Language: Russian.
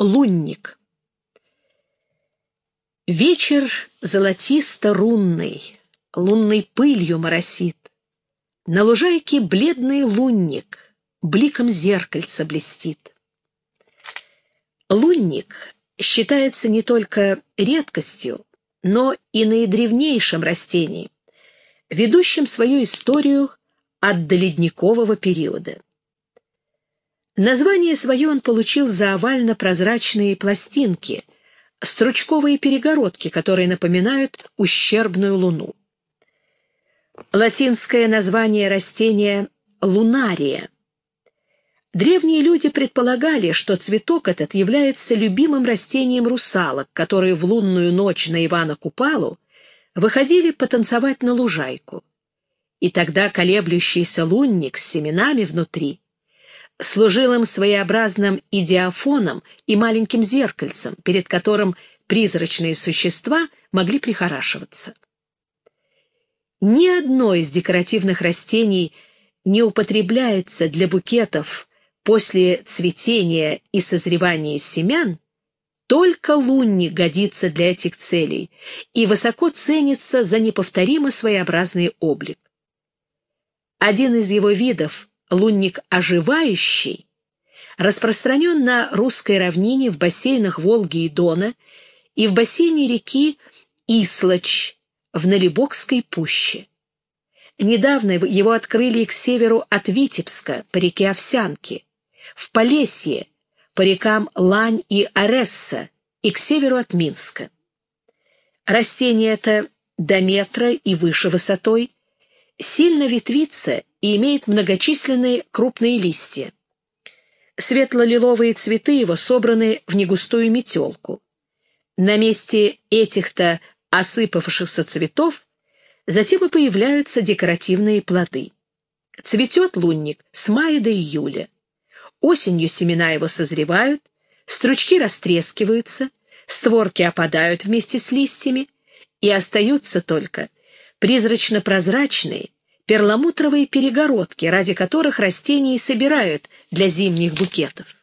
Лунник. Вечер золотисто-рунный, лунной пылью моросит. На лужайке бледный лунник, бликом зеркальца блестит. Лунник считается не только редкостью, но и наидревнейшим растением, ведущим свою историю от доледникового периода. Название свое он получил за овально-прозрачные пластинки, стручковые перегородки, которые напоминают ущербную луну. Латинское название растения — лунария. Древние люди предполагали, что цветок этот является любимым растением русалок, которые в лунную ночь на Ивана Купалу выходили потанцевать на лужайку. И тогда колеблющийся лунник с семенами внутри — служил им своеобразным идиофоном и маленьким зеркальцем, перед которым призрачные существа могли прихорашиваться. Ни одно из декоративных растений не употребляется для букетов после цветения и созревания семян, только лунник годится для этих целей и высоко ценится за неповторимо своеобразный облик. Один из его видов — лунник оживающий, распространен на русской равнине в бассейнах Волги и Дона и в бассейне реки Ислач в Налибокской пуще. Недавно его открыли к северу от Витебска по реке Овсянки, в Полесье по рекам Лань и Аресса и к северу от Минска. Растение это до метра и выше высотой, сильно ветвится и имеет многочисленные крупные листья. Светло-лиловые цветы его собраны в негустую метелку. На месте этих-то осыпавшихся цветов затем и появляются декоративные плоды. Цветет лунник с мая до июля. Осенью семена его созревают, стручки растрескиваются, створки опадают вместе с листьями, и остаются только призрачно-прозрачные, перламутровые перегородки, ради которых растения и собирают для зимних букетов.